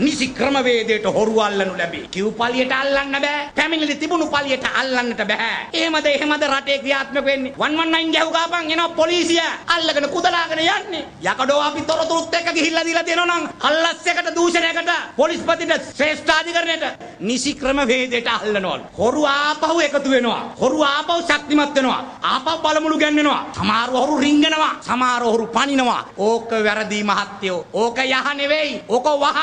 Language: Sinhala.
නිසි ක්‍රමවේදයට හොරු අල්ලනු ලැබේ. කිව් පලියට අල්ලන්න බෑ. පැමිණිලි තිබුණු පලියට අල්ලන්නට බෑ. එහෙමද එහෙමද රටේ ක්‍රියාත්මක වෙන්නේ. 119 ගැහුව ගාපන් එනවා පොලිසිය අල්ලගෙන කුදලාගෙන යන්නේ. යකඩෝ අපි තොරතුරුත් එක්ක ගිහිල්ලා දීලා තියෙනවා නම් හල්ලස් එකට දූෂණයකට පොලිස්පතිට ශ්‍රේෂ්ඨාධිකරණයට නිසි ක්‍රමවේදයට අල්ලනවලු. හොරු ආපහු එකතු වෙනවා. හොරු ආපහු ශක්තිමත් වෙනවා. ආපහු බලමුළු ගැන්වෙනවා. සමහර හොරු රිංගනවා. සමහර හොරු පනිනවා. ඕක වැරදි මහත්තයෝ. ඕක යහ නෙවෙයි. ඕක වහ